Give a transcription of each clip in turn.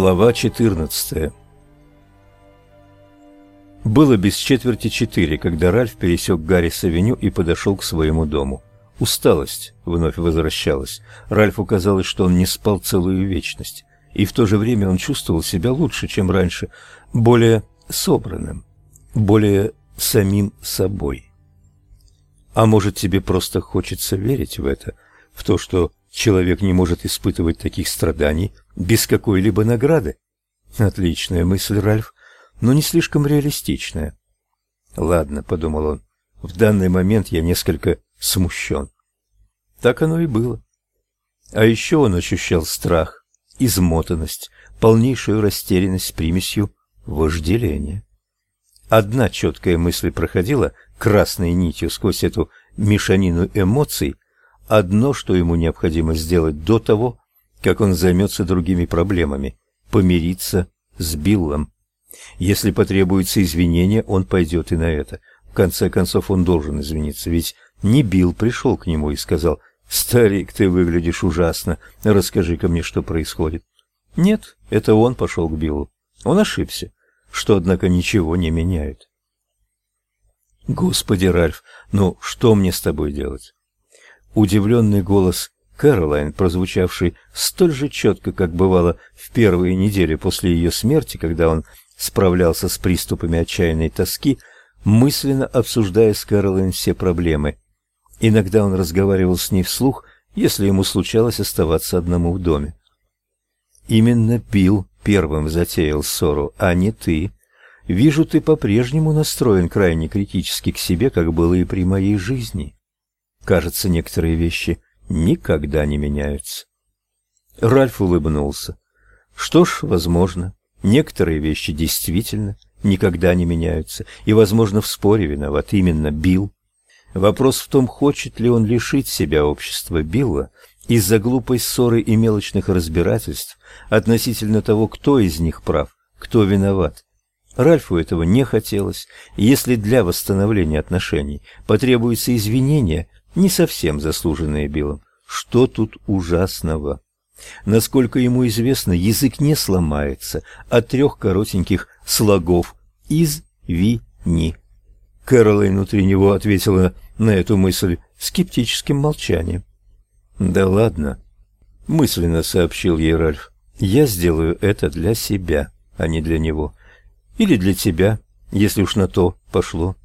Глава 14 Было без четверти четыре, когда Ральф пересек Гаррис-авеню и подошел к своему дому. Усталость вновь возвращалась. Ральфу казалось, что он не спал целую вечность, и в то же время он чувствовал себя лучше, чем раньше, более собранным, более самим собой. А может, тебе просто хочется верить в это, в то, что человек не может испытывать таких страданий без какой-либо награды? Отличная мысль, Ральф, но не слишком реалистичная. Ладно, подумал он. В данный момент я несколько смущен. Так оно и было. А еще он ощущал страх, измотанность, полнейшую растерянность с примесью вожделения. Одна четкая мысль проходила красной нитью сквозь эту мешанину эмоций, одно, что ему необходимо сделать до того, как он займется другими проблемами помириться с Биллом. Если потребуется извинения, он пойдет и на это. В конце концов, он должен извиниться, ведь не Билл пришел к нему и сказал: "Старик, ты выглядишь ужасно. Расскажи-ка мне, что происходит". Нет, это он пошел к Биллу. Он ошибся, что однако ничего не меняет. Господи, Ральф, ну что мне с тобой делать? Удивленный голос Кэролайн, прозвучавший столь же четко, как бывало в первые недели после ее смерти, когда он справлялся с приступами отчаянной тоски, мысленно обсуждая с Кэролайн все проблемы. Иногда он разговаривал с ней вслух, если ему случалось оставаться одному в доме. Именно Билл первым затеял ссору, а не ты. Вижу, ты по-прежнему настроен крайне критически к себе, как было и при моей жизни. Кажется, некоторые вещи никогда не меняются. Ральф улыбнулся. Что ж, возможно, некоторые вещи действительно никогда не меняются, и, возможно, в споре виноват именно Билл. Вопрос в том, хочет ли он лишить себя общества Билла из-за глупой ссоры и мелочных разбирательств относительно того, кто из них прав, кто виноват. Ральфу этого не хотелось, и если для восстановления отношений потребуется извинение, не совсем заслуженные Биллом, что тут ужасного? Насколько ему известно, язык не сломается от трех коротеньких слогов «из», «ви», «ни». Кэролайн внутри него ответила на эту мысль скептическим молчанием. «Да ладно», — мысленно сообщил ей Ральф, — «я сделаю это для себя, а не для него». Или для тебя, если уж на то пошло.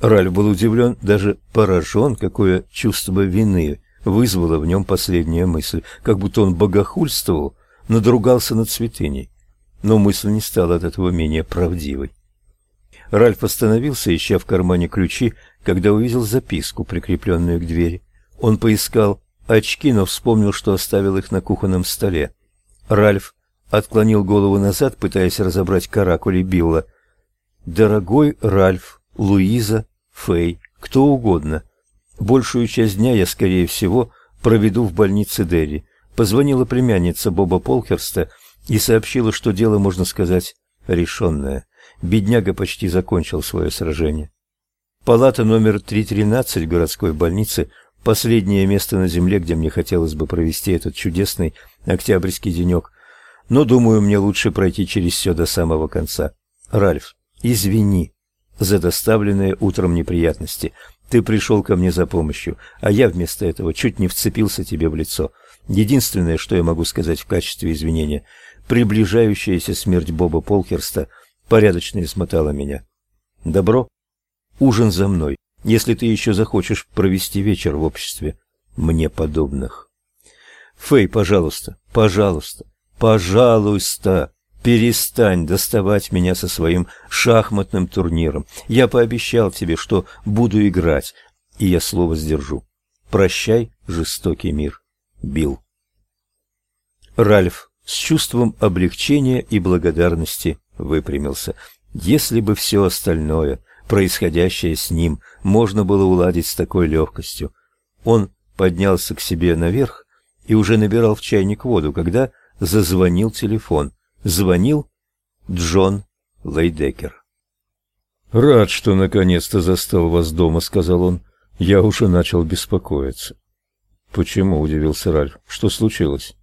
Ральф был удивлен, даже поражен, какое чувство вины вызвала в нем последняя мысль, как будто он богохульствовал, надругался над святыней. Но мысль не стала от этого менее правдивой. Ральф остановился, ища в кармане ключи, когда увидел записку, прикрепленную к двери. Он поискал очки, но вспомнил, что оставил их на кухонном столе. Ральф отклонил голову назад, пытаясь разобрать каракули Билла. Дорогой Ральф, Луиза, Фэй, кто угодно. Большую часть дня я, скорее всего, проведу в больнице Дерри. Позвонила племянница Боба Полкерста и сообщила, что дело, можно сказать, решенное. Бедняга почти закончил свое сражение. Палата номер 313 городской больницы последнее место на земле, где мне хотелось бы провести этот чудесный октябрьский денек но, думаю, мне лучше пройти через все до самого конца. Ральф, извини за доставленные утром неприятности. Ты пришел ко мне за помощью, а я вместо этого чуть не вцепился тебе в лицо. Единственное, что я могу сказать в качестве извинения, приближающаяся смерть Боба Полкерста порядочно измотала меня. Добро? Ужин за мной, если ты еще захочешь провести вечер в обществе мне подобных. Фэй, пожалуйста, пожалуйста, Пожалуйста, перестань доставать меня со своим шахматным турниром. Я пообещал тебе, что буду играть, и я слово сдержу. Прощай, жестокий мир. Билл. Ральф с чувством облегчения и благодарности выпрямился. Если бы все остальное, происходящее с ним, можно было уладить с такой легкостью. Он поднялся к себе наверх и уже набирал в чайник воду, когда зазвонил телефон. Звонил Джон Лейдекер. «Рад, что наконец-то застал вас дома», — сказал он. «Я уже начал беспокоиться». «Почему?» — удивился Ральф. «Что случилось?»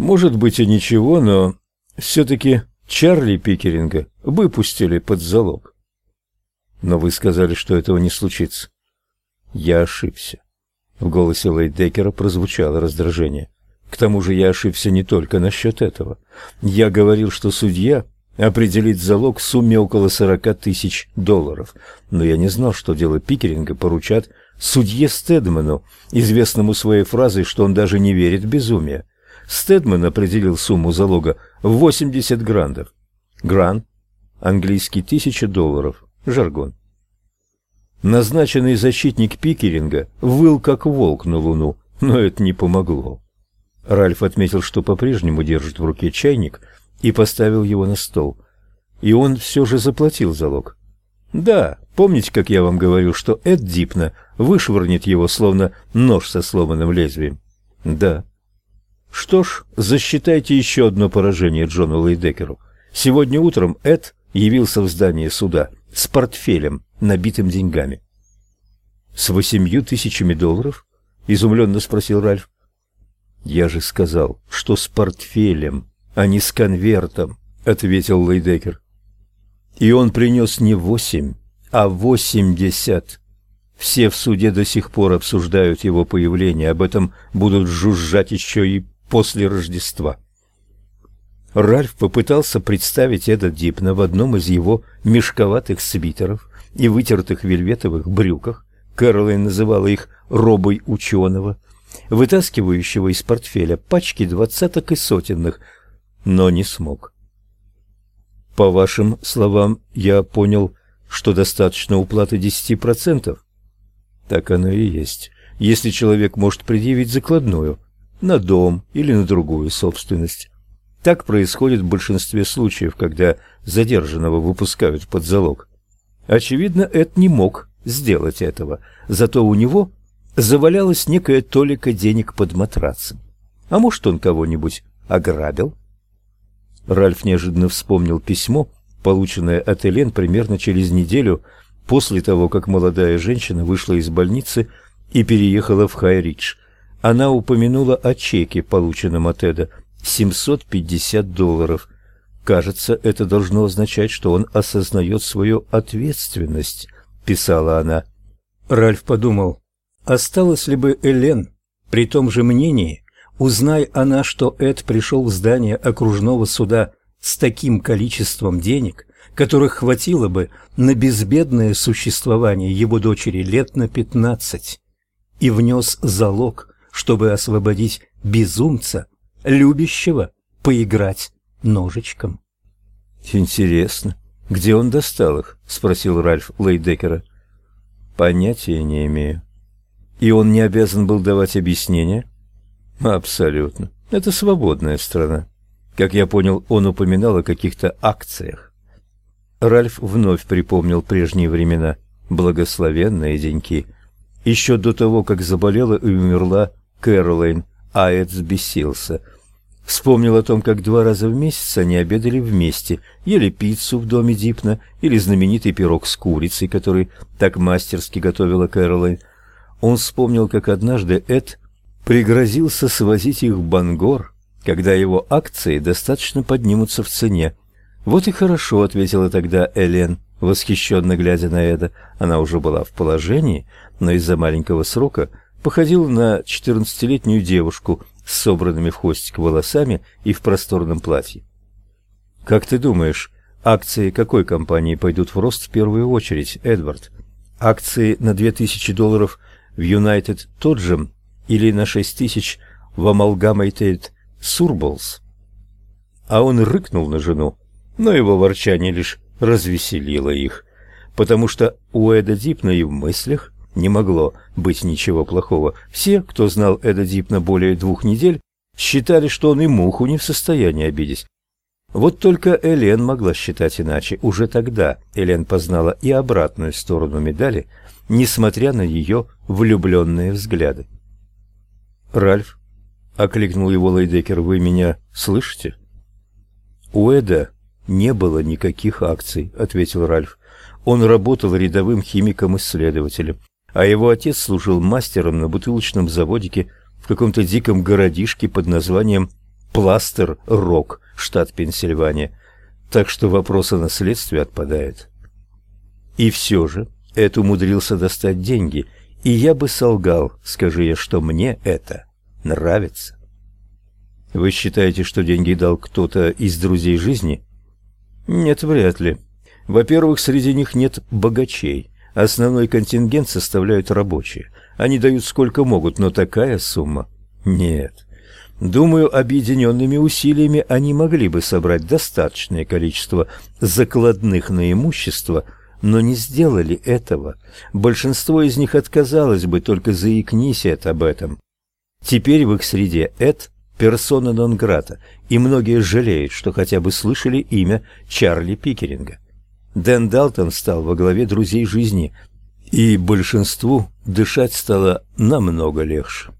Может быть и ничего, но все-таки Чарли Пикеринга выпустили под залог. Но вы сказали, что этого не случится. Я ошибся. В голосе Лейдекера прозвучало раздражение. К тому же я ошибся не только насчет этого. Я говорил, что судья определит залог в сумме около сорока тысяч долларов, но я не знал, что дело Пикеринга поручат судье Стедману, известному своей фразой, что он даже не верит в безумие. Стедман определил сумму залога в 80 грандов. Гран английский тысяча долларов, жаргон. Назначенный защитник Пикеринга выл как волк на луну, но это не помогло. Ральф отметил, что по-прежнему держит в руке чайник и поставил его на стол. И он все же заплатил залог. Да, помните, как я вам говорил, что Эд Дипна вышвырнет его, словно нож со сломанным лезвием? Да. Что ж, засчитайте еще одно поражение Джону Лейдекеру. Сегодня утром Эд явился в здание суда с портфелем, набитым деньгами. «С восемью тысячами долларов?» — изумленно спросил Ральф. «Я же сказал, что с портфелем, а не с конвертом», — ответил Лейдекер. «И он принес не восемь, а восемьдесят. Все в суде до сих пор обсуждают его появление, об этом будут жужжать еще и после Рождества». Ральф попытался представить Эда Дипна в одном из его мешковатых свитеров и вытертых вельветовых брюках, Кэролайн называла их «робой ученого», вытаскивающего из портфеля пачки двадцаток и сотенных, но не смог. По вашим словам, я понял, что достаточно уплаты десяти процентов. Так оно и есть. Если человек может предъявить закладную на дом или на другую собственность. Так происходит в большинстве случаев, когда задержанного выпускают под залог. Очевидно, Эд не мог сделать этого, зато у него завалялась некая толика денег под матрацем. А может, он кого-нибудь ограбил? Ральф неожиданно вспомнил письмо, полученное от Элен примерно через неделю после того, как молодая женщина вышла из больницы и переехала в Хайридж. Она упомянула о чеке, полученном от Эда, 750 долларов. Кажется, это должно означать, что он осознает свою ответственность, писала она. Ральф подумал, осталось ли бы Элен при том же мнении, узнай она, что Эд пришел в здание окружного суда с таким количеством денег, которых хватило бы на безбедное существование его дочери лет на пятнадцать, и внес залог, чтобы освободить безумца любящего поиграть ножичком. Интересно, где он достал их? спросил Ральф Лейдекера. Понятия не имею. И он не обязан был давать объяснения? Абсолютно. Это свободная страна. Как я понял, он упоминал о каких-то акциях. Ральф вновь припомнил прежние времена, благословенные деньки. Еще до того, как заболела и умерла Кэролайн, Аэт взбесился. Вспомнил о том, как два раза в месяц они обедали вместе, ели пиццу в доме Дипна или знаменитый пирог с курицей, который так мастерски готовила Кэролайн. Он вспомнил, как однажды Эд пригрозился свозить их в Бангор, когда его акции достаточно поднимутся в цене. «Вот и хорошо», — ответила тогда Элен, восхищенно глядя на Эда. Она уже была в положении, но из-за маленького срока походила на четырнадцатилетнюю девушку с собранными в хвостик волосами и в просторном платье. Как ты думаешь, акции какой компании пойдут в рост в первую очередь, Эдвард? Акции на две тысячи долларов в United Todgem или на шесть тысяч в Amalgamated Surballs? А он рыкнул на жену, но его ворчание лишь развеселило их, потому что у Эда Дипна и в мыслях не могло быть ничего плохого. Все, кто знал Эда Дипна более двух недель, считали, что он и муху не в состоянии обидеть. Вот только Элен могла считать иначе. Уже тогда Элен познала и обратную сторону медали, несмотря на ее влюбленные взгляды. «Ральф», — окликнул его Лейдекер, — «вы меня слышите?» «У Эда не было никаких акций», — ответил Ральф. «Он работал рядовым химиком-исследователем а его отец служил мастером на бутылочном заводике в каком-то диком городишке под названием Пластер-Рок, штат Пенсильвания. Так что вопрос о наследстве отпадает. И все же Эд умудрился достать деньги, и я бы солгал, скажи я, что мне это нравится. Вы считаете, что деньги дал кто-то из друзей жизни? Нет, вряд ли. Во-первых, среди них нет богачей. Основной контингент составляют рабочие. Они дают сколько могут, но такая сумма нет. Думаю, объединенными усилиями они могли бы собрать достаточное количество закладных на имущество, но не сделали этого. Большинство из них отказалось бы, только заикнись это об этом. Теперь в их среде Эд – персона нон-грата, и многие жалеют, что хотя бы слышали имя Чарли Пикеринга. Дэн Далтон стал во главе друзей жизни, и большинству дышать стало намного легче.